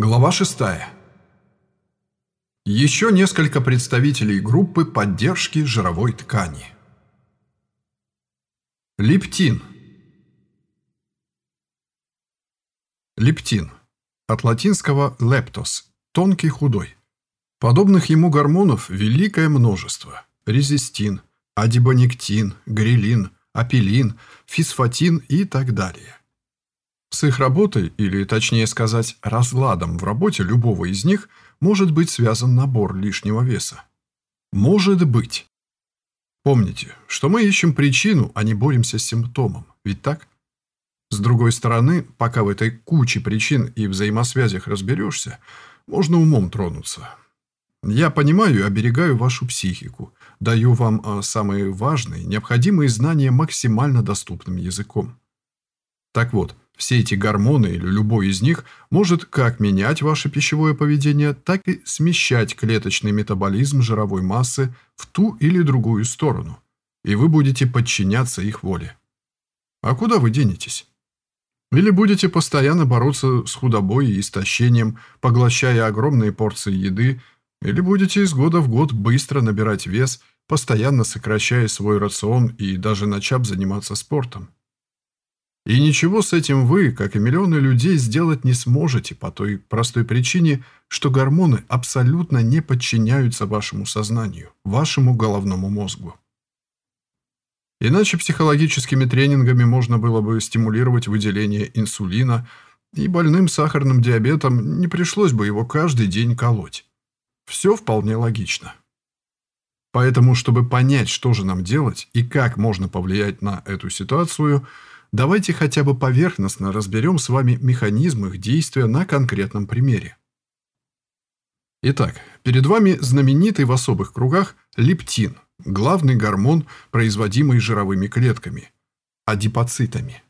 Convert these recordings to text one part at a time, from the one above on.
Глава 6. Еще несколько представителей группы поддержки жировой ткани. Лептин. Лептин. От латинского «leptos» – тонкий, худой. Подобных ему гормонов великое множество. Резистин, адибонектин, грилин, апеллин, фисфатин и так далее. С их работой, или точнее сказать, разладом в работе любого из них, может быть связан набор лишнего веса. Может быть. Помните, что мы ищем причину, а не боремся с симптомом, ведь так? С другой стороны, пока в этой куче причин и взаимосвязях разберешься, можно умом тронуться. Я понимаю и оберегаю вашу психику, даю вам а, самые важные, необходимые знания максимально доступным языком. Так вот, все эти гормоны или любой из них может как менять ваше пищевое поведение, так и смещать клеточный метаболизм жировой массы в ту или другую сторону, и вы будете подчиняться их воле. А куда вы денетесь? Или будете постоянно бороться с худобой и истощением, поглощая огромные порции еды, или будете из года в год быстро набирать вес, постоянно сокращая свой рацион и даже начав заниматься спортом. И ничего с этим вы, как и миллионы людей, сделать не сможете по той простой причине, что гормоны абсолютно не подчиняются вашему сознанию, вашему головному мозгу. Иначе психологическими тренингами можно было бы стимулировать выделение инсулина, и больным сахарным диабетом не пришлось бы его каждый день колоть. Все вполне логично. Поэтому, чтобы понять, что же нам делать и как можно повлиять на эту ситуацию – давайте хотя бы поверхностно разберем с вами механизм их действия на конкретном примере. Итак, перед вами знаменитый в особых кругах лептин, главный гормон, производимый жировыми клетками, адипоцитами.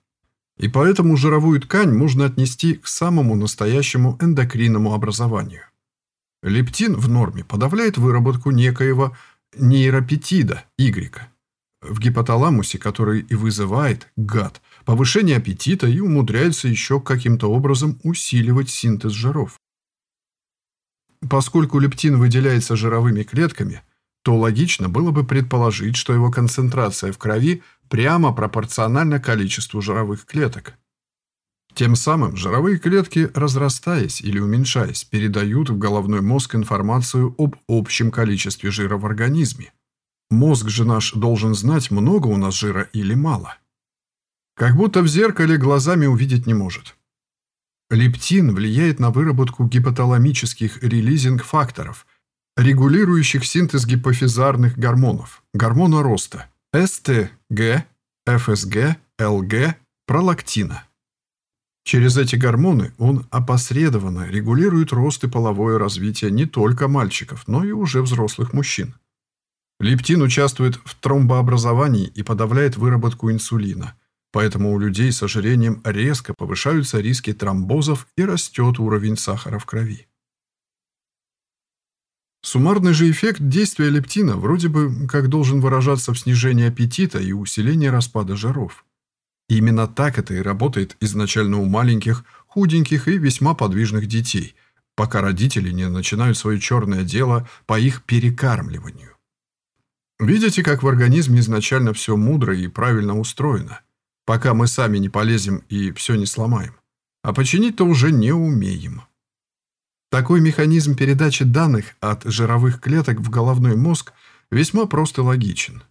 И поэтому жировую ткань можно отнести к самому настоящему эндокринному образованию. Лептин в норме подавляет выработку некоего нейропептида Y, в гипоталамусе, который и вызывает гад, повышение аппетита и умудряется еще каким-то образом усиливать синтез жиров. Поскольку лептин выделяется жировыми клетками, то логично было бы предположить, что его концентрация в крови прямо пропорциональна количеству жировых клеток. Тем самым жировые клетки, разрастаясь или уменьшаясь, передают в головной мозг информацию об общем количестве жира в организме. Мозг же наш должен знать, много у нас жира или мало. Как будто в зеркале глазами увидеть не может. Лептин влияет на выработку гипоталамических релизинг-факторов, регулирующих синтез гипофизарных гормонов, гормона роста, СТГ, ФСГ, ЛГ, пролактина. Через эти гормоны он опосредованно регулирует рост и половое развитие не только мальчиков, но и уже взрослых мужчин. Лептин участвует в тромбообразовании и подавляет выработку инсулина. Поэтому у людей с ожирением резко повышаются риски тромбозов и растет уровень сахара в крови. Суммарный же эффект действия лептина вроде бы как должен выражаться в снижении аппетита и усилении распада жиров. Именно так это и работает изначально у маленьких, худеньких и весьма подвижных детей, пока родители не начинают свое черное дело по их перекармливанию. Видите, как в организме изначально все мудро и правильно устроено, пока мы сами не полезем и все не сломаем. А починить-то уже не умеем. Такой механизм передачи данных от жировых клеток в головной мозг весьма прост и логичен.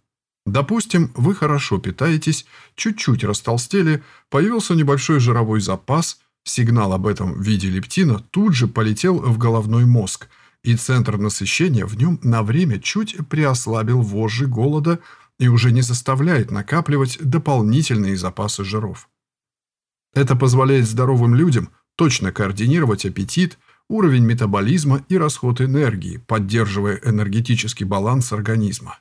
Допустим, вы хорошо питаетесь, чуть-чуть растолстели, появился небольшой жировой запас, сигнал об этом в виде лептина тут же полетел в головной мозг, и центр насыщения в нем на время чуть приослабил вожжи голода и уже не заставляет накапливать дополнительные запасы жиров. Это позволяет здоровым людям точно координировать аппетит, уровень метаболизма и расход энергии, поддерживая энергетический баланс организма.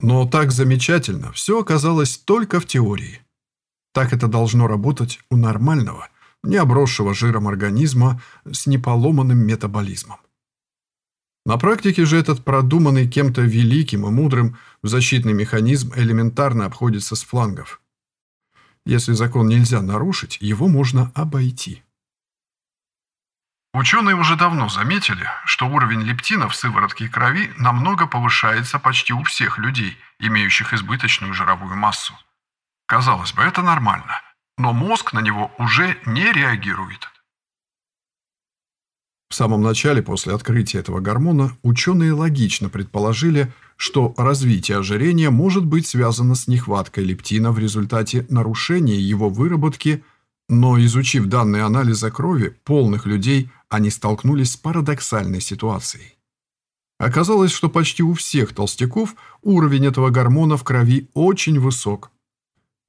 Но так замечательно все оказалось только в теории. Так это должно работать у нормального – не обросшего жиром организма с неполоманным метаболизмом. На практике же этот продуманный кем-то великим и мудрым защитный механизм элементарно обходится с флангов. Если закон нельзя нарушить, его можно обойти. Ученые уже давно заметили, что уровень лептина в сыворотке крови намного повышается почти у всех людей, имеющих избыточную жировую массу. Казалось бы, это нормально, но мозг на него уже не реагирует. В самом начале, после открытия этого гормона, ученые логично предположили, что развитие ожирения может быть связано с нехваткой лептина в результате нарушения его выработки, но изучив данные анализа крови полных людей, они столкнулись с парадоксальной ситуацией. Оказалось, что почти у всех толстяков уровень этого гормона в крови очень высок.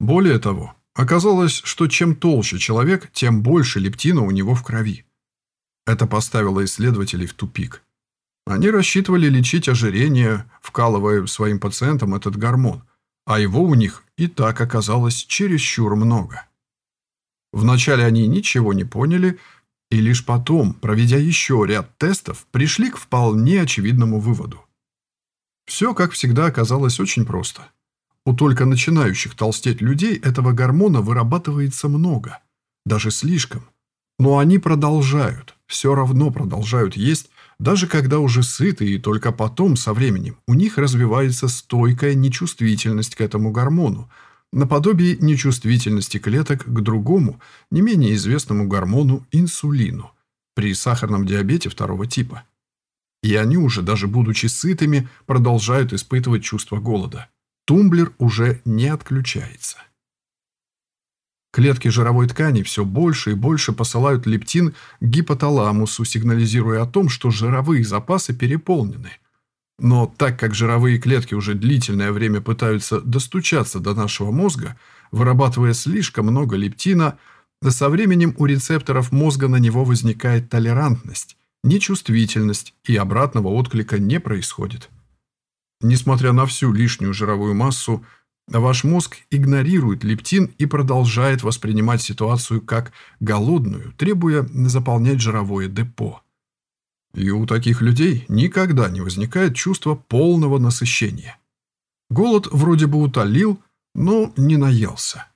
Более того, оказалось, что чем толще человек, тем больше лептина у него в крови. Это поставило исследователей в тупик. Они рассчитывали лечить ожирение, вкалывая своим пациентам этот гормон, а его у них и так оказалось чересчур много. Вначале они ничего не поняли, и лишь потом, проведя еще ряд тестов, пришли к вполне очевидному выводу. Все, как всегда, оказалось очень просто. У только начинающих толстеть людей этого гормона вырабатывается много, даже слишком. Но они продолжают, все равно продолжают есть, даже когда уже сыты, и только потом, со временем, у них развивается стойкая нечувствительность к этому гормону, наподобие нечувствительности клеток к другому, не менее известному гормону инсулину при сахарном диабете второго типа. И они уже, даже будучи сытыми, продолжают испытывать чувство голода. Тумблер уже не отключается. Клетки жировой ткани все больше и больше посылают лептин к гипоталамусу, сигнализируя о том, что жировые запасы переполнены. Но так как жировые клетки уже длительное время пытаются достучаться до нашего мозга, вырабатывая слишком много лептина, со временем у рецепторов мозга на него возникает толерантность, нечувствительность, и обратного отклика не происходит. Несмотря на всю лишнюю жировую массу, Ваш мозг игнорирует лептин и продолжает воспринимать ситуацию как голодную, требуя заполнять жировое депо. И у таких людей никогда не возникает чувство полного насыщения. Голод вроде бы утолил, но не наелся.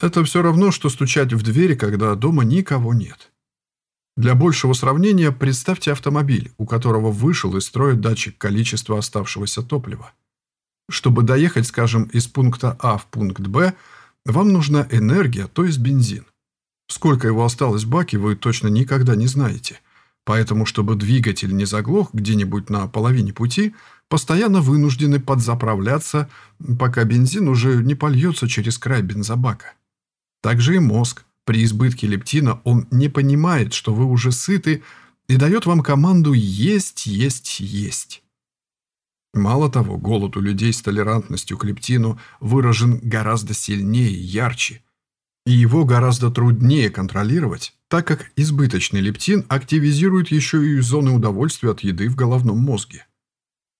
Это все равно, что стучать в двери, когда дома никого нет. Для большего сравнения представьте автомобиль, у которого вышел из строя датчик количества оставшегося топлива. Чтобы доехать, скажем, из пункта А в пункт Б, вам нужна энергия, то есть бензин. Сколько его осталось в баке, вы точно никогда не знаете. Поэтому, чтобы двигатель не заглох где-нибудь на половине пути, постоянно вынуждены подзаправляться, пока бензин уже не польется через край бензобака. Также и мозг. При избытке лептина он не понимает, что вы уже сыты, и дает вам команду «есть, есть, есть». Мало того, голод у людей с толерантностью к лептину выражен гораздо сильнее и ярче. И его гораздо труднее контролировать, так как избыточный лептин активизирует еще и зоны удовольствия от еды в головном мозге.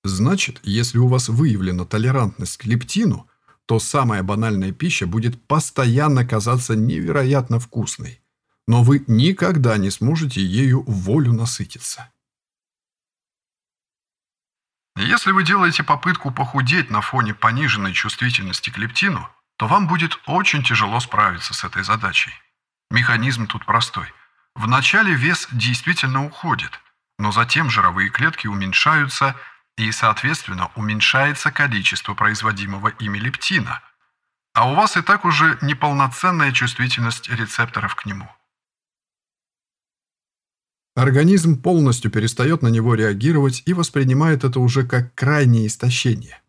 Значит, если у вас выявлена толерантность к лептину, то самая банальная пища будет постоянно казаться невероятно вкусной, но вы никогда не сможете ею волю насытиться. Если вы делаете попытку похудеть на фоне пониженной чувствительности к лептину, то вам будет очень тяжело справиться с этой задачей. Механизм тут простой. Вначале вес действительно уходит, но затем жировые клетки уменьшаются и, соответственно, уменьшается количество производимого ими лептина. А у вас и так уже неполноценная чувствительность рецепторов к нему. Организм полностью перестает на него реагировать и воспринимает это уже как крайнее истощение.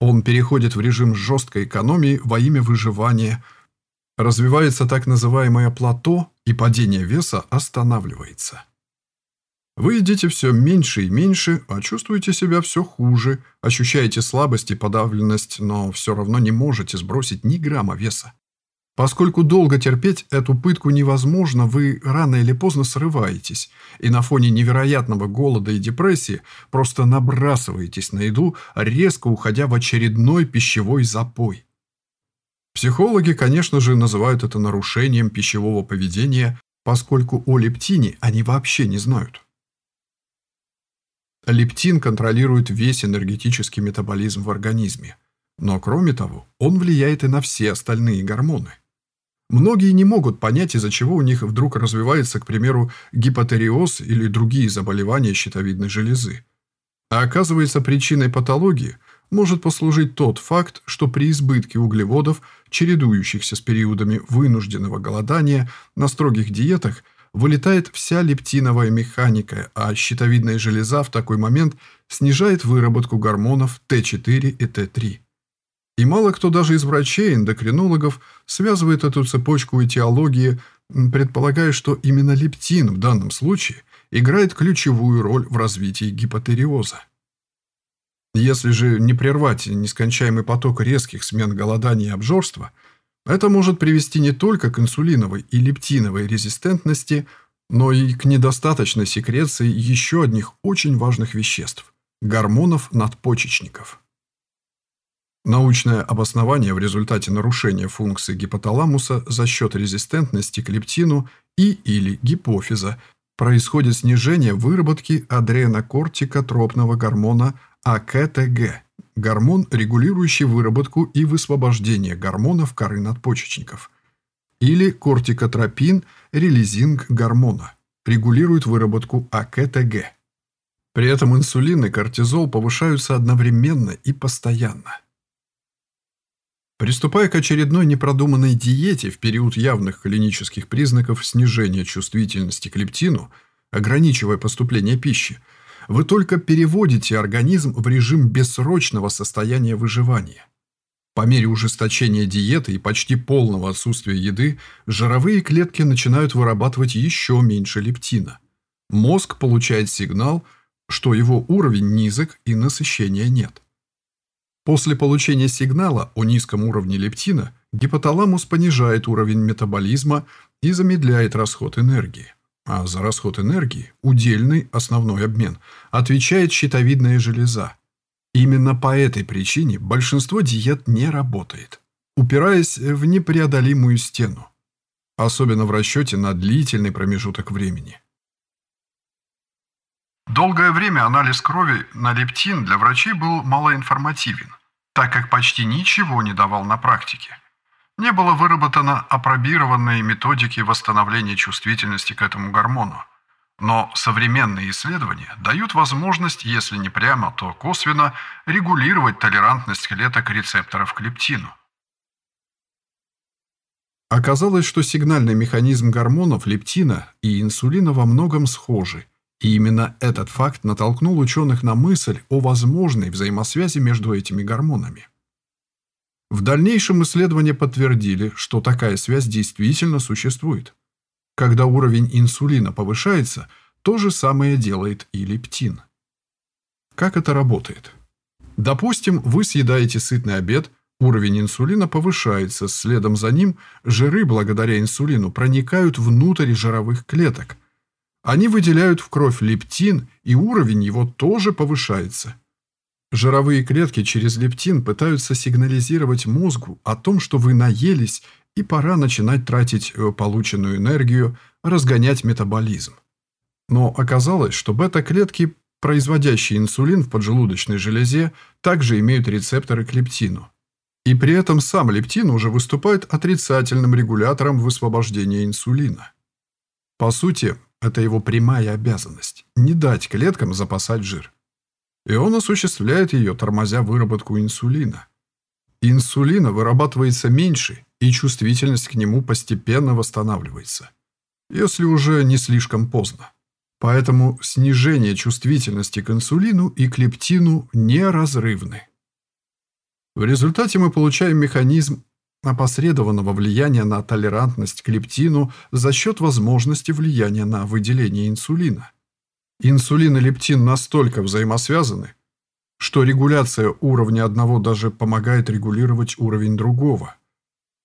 Он переходит в режим жесткой экономии во имя выживания. Развивается так называемое плато, и падение веса останавливается. Вы едите все меньше и меньше, а чувствуете себя все хуже, ощущаете слабость и подавленность, но все равно не можете сбросить ни грамма веса. Поскольку долго терпеть эту пытку невозможно, вы рано или поздно срываетесь, и на фоне невероятного голода и депрессии просто набрасываетесь на еду, резко уходя в очередной пищевой запой. Психологи, конечно же, называют это нарушением пищевого поведения, поскольку о лептине они вообще не знают. Лептин контролирует весь энергетический метаболизм в организме. Но кроме того, он влияет и на все остальные гормоны. Многие не могут понять, из-за чего у них вдруг развивается, к примеру, гипотериоз или другие заболевания щитовидной железы. А оказывается, причиной патологии может послужить тот факт, что при избытке углеводов, чередующихся с периодами вынужденного голодания на строгих диетах, вылетает вся лептиновая механика, а щитовидная железа в такой момент снижает выработку гормонов Т4 и Т3. И мало кто даже из врачей, эндокринологов, связывает эту цепочку этиологии, предполагая, что именно лептин в данном случае играет ключевую роль в развитии гипотериоза. Если же не прервать нескончаемый поток резких смен голодания и обжорства, это может привести не только к инсулиновой и лептиновой резистентности, но и к недостаточной секреции еще одних очень важных веществ – гормонов надпочечников. Научное обоснование в результате нарушения функции гипоталамуса за счет резистентности к лептину и или гипофиза происходит снижение выработки адренокортикотропного гормона АКТГ, гормон, регулирующий выработку и высвобождение гормонов коры надпочечников, или кортикотропин, релизинг гормона, регулирует выработку АКТГ. При этом инсулин и кортизол повышаются одновременно и постоянно. Приступая к очередной непродуманной диете в период явных клинических признаков снижения чувствительности к лептину, ограничивая поступление пищи, вы только переводите организм в режим бессрочного состояния выживания. По мере ужесточения диеты и почти полного отсутствия еды, жировые клетки начинают вырабатывать еще меньше лептина. Мозг получает сигнал, что его уровень низок и насыщения нет. После получения сигнала о низком уровне лептина гипоталамус понижает уровень метаболизма и замедляет расход энергии. А за расход энергии, удельный основной обмен, отвечает щитовидная железа. Именно по этой причине большинство диет не работает, упираясь в непреодолимую стену, особенно в расчете на длительный промежуток времени. Долгое время анализ крови на лептин для врачей был малоинформативен, так как почти ничего не давал на практике. Не было выработано апробированной методики восстановления чувствительности к этому гормону. Но современные исследования дают возможность, если не прямо, то косвенно, регулировать толерантность клеток рецепторов к лептину. Оказалось, что сигнальный механизм гормонов лептина и инсулина во многом схожи, и именно этот факт натолкнул ученых на мысль о возможной взаимосвязи между этими гормонами. В дальнейшем исследования подтвердили, что такая связь действительно существует. Когда уровень инсулина повышается, то же самое делает и лептин. Как это работает? Допустим, вы съедаете сытный обед, уровень инсулина повышается, следом за ним жиры благодаря инсулину проникают внутрь жировых клеток, они выделяют в кровь лептин, и уровень его тоже повышается. Жировые клетки через лептин пытаются сигнализировать мозгу о том, что вы наелись и пора начинать тратить э, полученную энергию, разгонять метаболизм. Но оказалось, что бета-клетки, производящие инсулин в поджелудочной железе, также имеют рецепторы к лептину. И при этом сам лептин уже выступает отрицательным регулятором высвобождения инсулина. По сути, это его прямая обязанность – не дать клеткам запасать жир. И он осуществляет ее, тормозя выработку инсулина. Инсулина вырабатывается меньше, и чувствительность к нему постепенно восстанавливается. Если уже не слишком поздно. Поэтому снижение чувствительности к инсулину и к лептину неразрывны. В результате мы получаем механизм опосредованного влияния на толерантность к лептину за счет возможности влияния на выделение инсулина. Инсулин и лептин настолько взаимосвязаны, что регуляция уровня одного даже помогает регулировать уровень другого.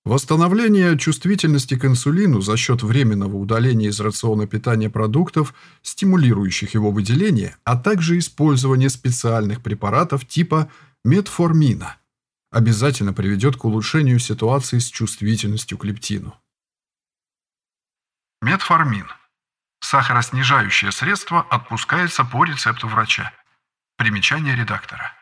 Восстановление чувствительности к инсулину за счет временного удаления из рациона питания продуктов, стимулирующих его выделение, а также использование специальных препаратов типа метформина – обязательно приведет к улучшению ситуации с чувствительностью к лептину. Метформин. Сахароснижающее средство отпускается по рецепту врача. Примечание редактора.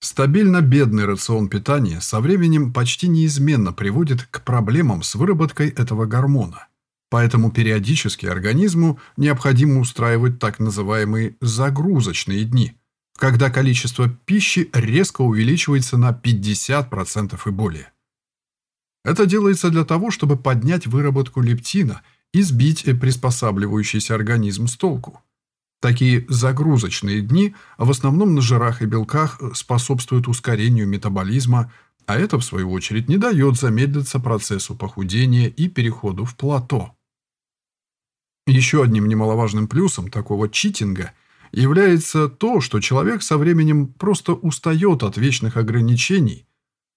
Стабильно бедный рацион питания со временем почти неизменно приводит к проблемам с выработкой этого гормона. Поэтому периодически организму необходимо устраивать так называемые загрузочные дни, когда количество пищи резко увеличивается на 50% и более. Это делается для того, чтобы поднять выработку лептина и сбить приспосабливающийся организм с толку. Такие загрузочные дни в основном на жирах и белках способствуют ускорению метаболизма, а это, в свою очередь, не дает замедлиться процессу похудения и переходу в плато. Еще одним немаловажным плюсом такого читинга является то, что человек со временем просто устает от вечных ограничений.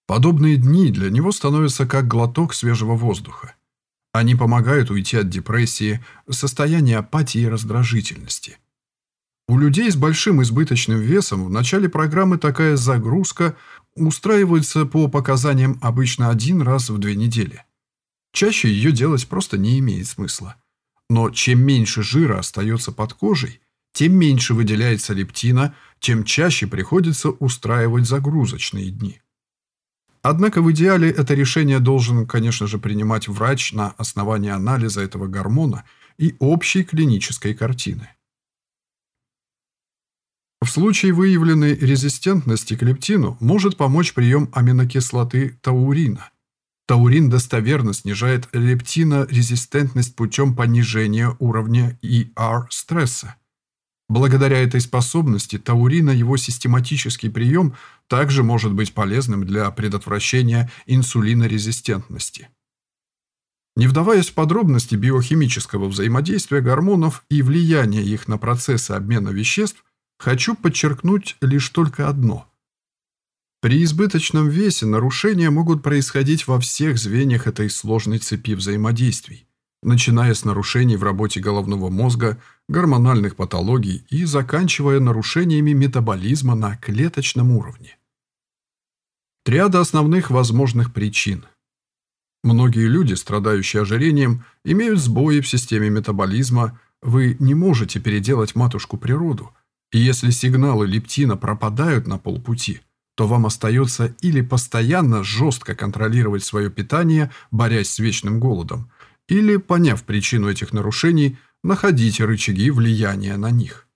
Подобные дни для него становятся как глоток свежего воздуха. Они помогают уйти от депрессии, состояния апатии и раздражительности. У людей с большим избыточным весом в начале программы такая загрузка устраивается по показаниям обычно один раз в две недели. Чаще ее делать просто не имеет смысла. Но чем меньше жира остается под кожей, тем меньше выделяется лептина, тем чаще приходится устраивать загрузочные дни. Однако в идеале это решение должен, конечно же, принимать врач на основании анализа этого гормона и общей клинической картины. В случае выявленной резистентности к лептину может помочь прием аминокислоты таурина. Таурин достоверно снижает лептинорезистентность путем понижения уровня ER-стресса. Благодаря этой способности таурина его систематический прием также может быть полезным для предотвращения инсулинорезистентности. Не вдаваясь в подробности биохимического взаимодействия гормонов и влияния их на процессы обмена веществ, Хочу подчеркнуть лишь только одно. При избыточном весе нарушения могут происходить во всех звеньях этой сложной цепи взаимодействий, начиная с нарушений в работе головного мозга, гормональных патологий и заканчивая нарушениями метаболизма на клеточном уровне. Триада основных возможных причин. Многие люди, страдающие ожирением, имеют сбои в системе метаболизма, вы не можете переделать матушку природу – и если сигналы лептина пропадают на полпути, то вам остается или постоянно жестко контролировать свое питание, борясь с вечным голодом, или, поняв причину этих нарушений, находить рычаги влияния на них.